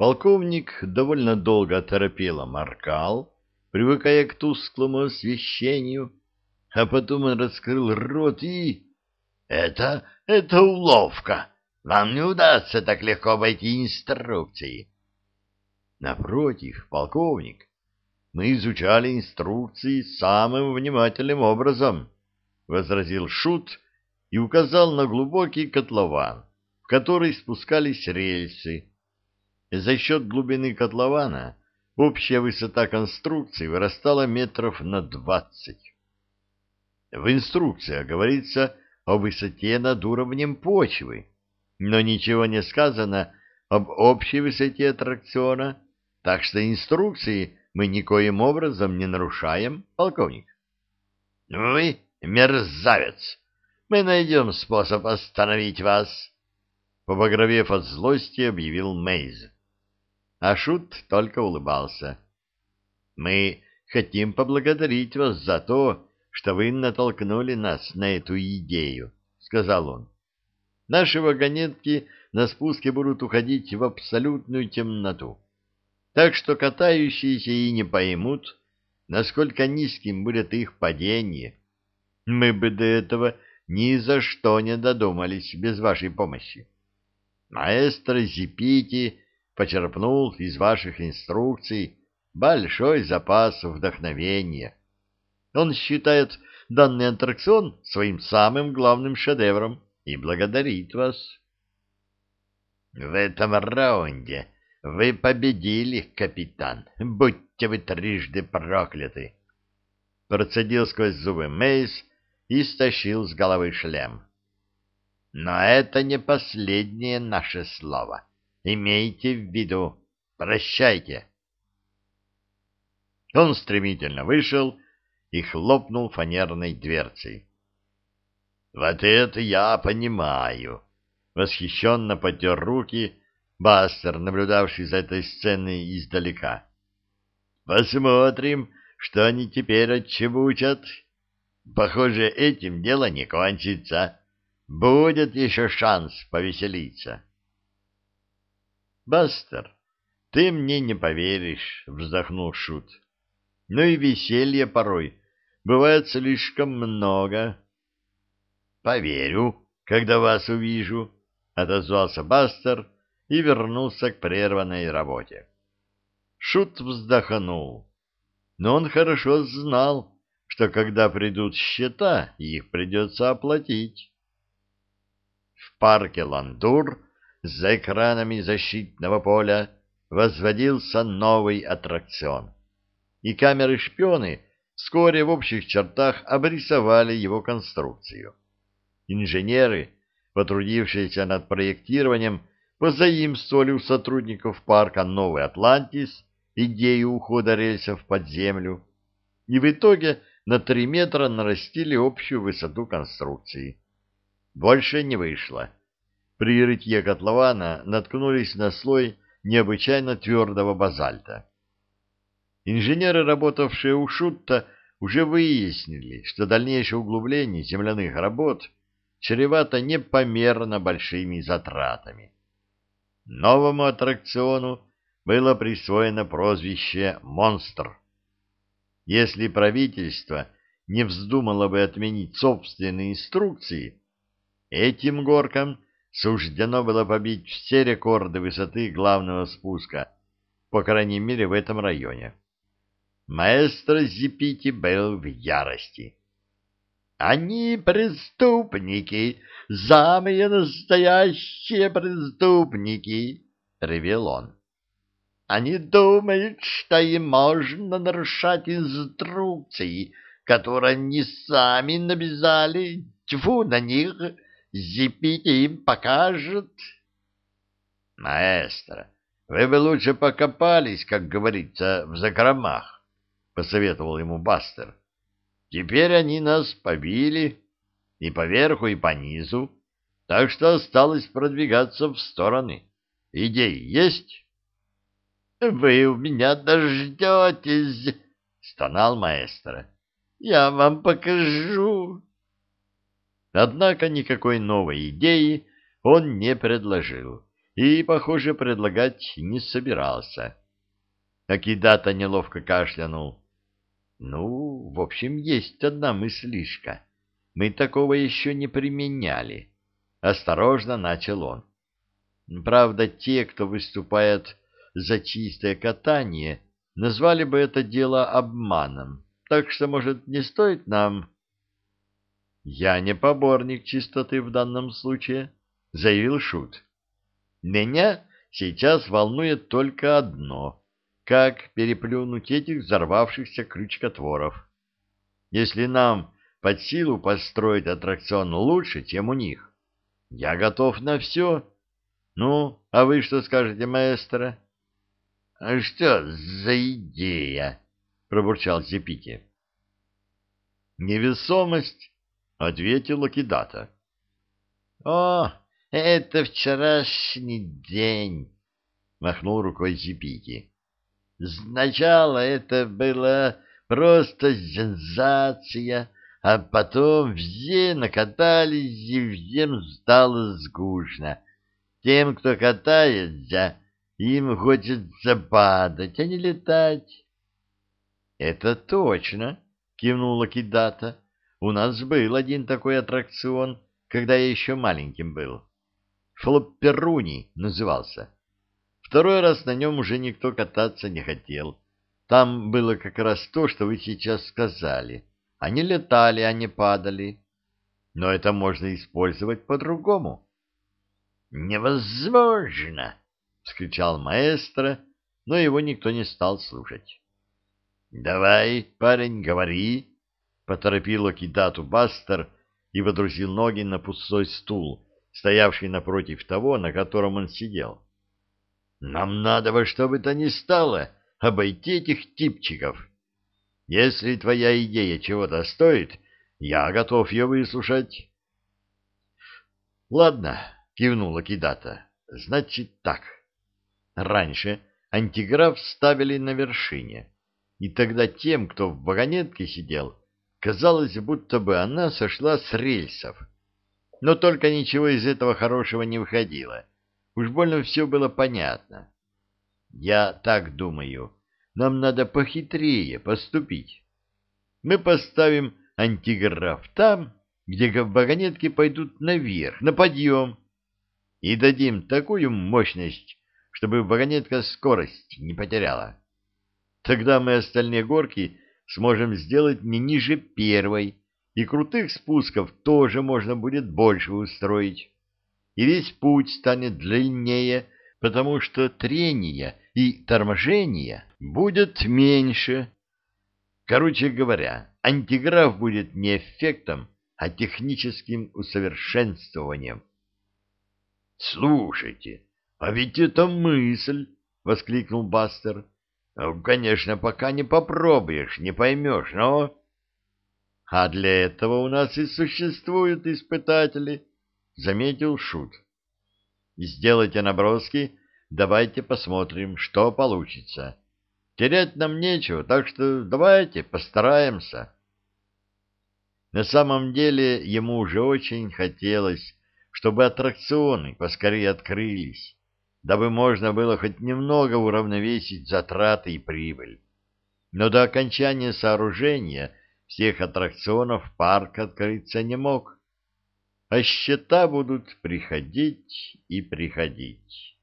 Полковник довольно долго оторопело моркал, привыкая к тусклому освещению, а потом он раскрыл рот и... «Это... это уловка! Вам не удастся так легко обойти инструкции!» «Напротив, полковник, мы изучали инструкции самым внимательным образом», — возразил Шут и указал на глубокий котлован, в который спускались рельсы. За счет глубины котлована общая высота конструкции вырастала метров на двадцать. В инструкции говорится о высоте над уровнем почвы, но ничего не сказано об общей высоте аттракциона, так что инструкции мы никоим образом не нарушаем, полковник. — Вы мерзавец! Мы найдем способ остановить вас! — побагровев от злости, объявил Мейз. А Шут только улыбался. — Мы хотим поблагодарить вас за то, что вы натолкнули нас на эту идею, — сказал он. — Наши вагонетки на спуске будут уходить в абсолютную темноту. Так что катающиеся и не поймут, насколько низким будет их падение. Мы бы до этого ни за что не додумались без вашей помощи. Маэстро Зипити почерпнул из ваших инструкций большой запас вдохновения. Он считает данный аттракцион своим самым главным шедевром и благодарит вас. В этом раунде вы победили, капитан. Будьте вы трижды прокляты. Процедил сквозь зубы Мейс и стащил с головы шлем. Но это не последнее наше слово. Имейте в виду. Прощайте. Он стремительно вышел и хлопнул фанерной дверцей. «Вот это я понимаю!» Восхищенно потер руки Бастер, наблюдавший за этой сценой издалека. «Посмотрим, что они теперь отчебучат. Похоже, этим дело не кончится. Будет еще шанс повеселиться». «Бастер, ты мне не поверишь», — вздохнул Шут. «Ну и веселья порой бывает слишком много». «Поверю, когда вас увижу», — отозвался Бастер, — и вернулся к прерванной работе. Шут вздохнул, но он хорошо знал, что когда придут счета, их придется оплатить. В парке Ландур за экранами защитного поля возводился новый аттракцион, и камеры-шпионы вскоре в общих чертах обрисовали его конструкцию. Инженеры, потрудившиеся над проектированием, позаимствовали у сотрудников парка «Новый Атлантис» идею ухода рельсов под землю и в итоге на три метра нарастили общую высоту конструкции. Больше не вышло. При рытье котлована наткнулись на слой необычайно твердого базальта. Инженеры, работавшие у Шутта, уже выяснили, что дальнейшее углубление земляных работ чревато непомерно большими затратами. Новому аттракциону было присвоено прозвище «Монстр». Если правительство не вздумало бы отменить собственные инструкции, этим горкам суждено было побить все рекорды высоты главного спуска, по крайней мере в этом районе. Маэстро Зипити был в ярости. «Они преступники!» самые настоящие преступники, — ревел он. Они думают, что им можно нарушать инструкции, которые они сами навязали. Тьфу на них, Зипите им покажет. Маэстро, вы бы лучше покопались, как говорится, в закромах, — посоветовал ему Бастер. Теперь они нас побили и поверху, и по низу, так что осталось продвигаться в стороны. Идеи есть? — Вы у меня дождетесь, — стонал маэстро. — Я вам покажу. Однако никакой новой идеи он не предложил, и, похоже, предлагать не собирался. Акидата неловко кашлянул. Ну, в общем, есть одна мыслишка. Мы такого еще не применяли. Осторожно начал он. Правда, те, кто выступает за чистое катание, назвали бы это дело обманом. Так что, может, не стоит нам... Я не поборник чистоты в данном случае, заявил Шут. Меня сейчас волнует только одно — как переплюнуть этих взорвавшихся крючкотворов. Если нам под силу построить аттракцион лучше, чем у них, я готов на все. Ну, а вы что скажете, маэстро? — А что за идея? — пробурчал Зепити. — Невесомость, — ответила Кидата. — О, это вчерашний день, — махнул рукой Зипики. Сначала это была просто сенсация, а потом все накатались, и всем стало скучно. Тем, кто катается, им хочется падать, а не летать. — Это точно, — кивнула Кидата. — У нас был один такой аттракцион, когда я еще маленьким был. — Флопперуни назывался. Второй раз на нем уже никто кататься не хотел. Там было как раз то, что вы сейчас сказали. Они летали, а не падали. Но это можно использовать по-другому. «Невозможно!» — вскричал маэстро, но его никто не стал слушать. «Давай, парень, говори!» — поторопил Акидату Бастер и водрузил ноги на пустой стул, стоявший напротив того, на котором он сидел. «Нам надо во что бы то ни стало обойти этих типчиков. Если твоя идея чего-то стоит, я готов ее выслушать». «Ладно», — кивнула Кидата, — «значит так. Раньше антиграф ставили на вершине, и тогда тем, кто в вагонетке сидел, казалось, будто бы она сошла с рельсов» но только ничего из этого хорошего не выходило. Уж больно все было понятно. Я так думаю, нам надо похитрее поступить. Мы поставим антиграф там, где вагонетки пойдут наверх, на подъем, и дадим такую мощность, чтобы вагонетка скорость не потеряла. Тогда мы остальные горки сможем сделать не ниже первой, и крутых спусков тоже можно будет больше устроить. И весь путь станет длиннее, потому что трения и торможения будет меньше. Короче говоря, антиграф будет не эффектом, а техническим усовершенствованием. «Слушайте, а ведь это мысль!» — воскликнул Бастер. «Конечно, пока не попробуешь, не поймешь, но...» А для этого у нас и существуют испытатели, — заметил Шут. Сделайте наброски, давайте посмотрим, что получится. Терять нам нечего, так что давайте постараемся. На самом деле ему уже очень хотелось, чтобы аттракционы поскорее открылись, дабы можно было хоть немного уравновесить затраты и прибыль. Но до окончания сооружения всех аттракционов парк открыться не мог, а счета будут приходить и приходить.